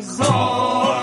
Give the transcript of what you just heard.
Zor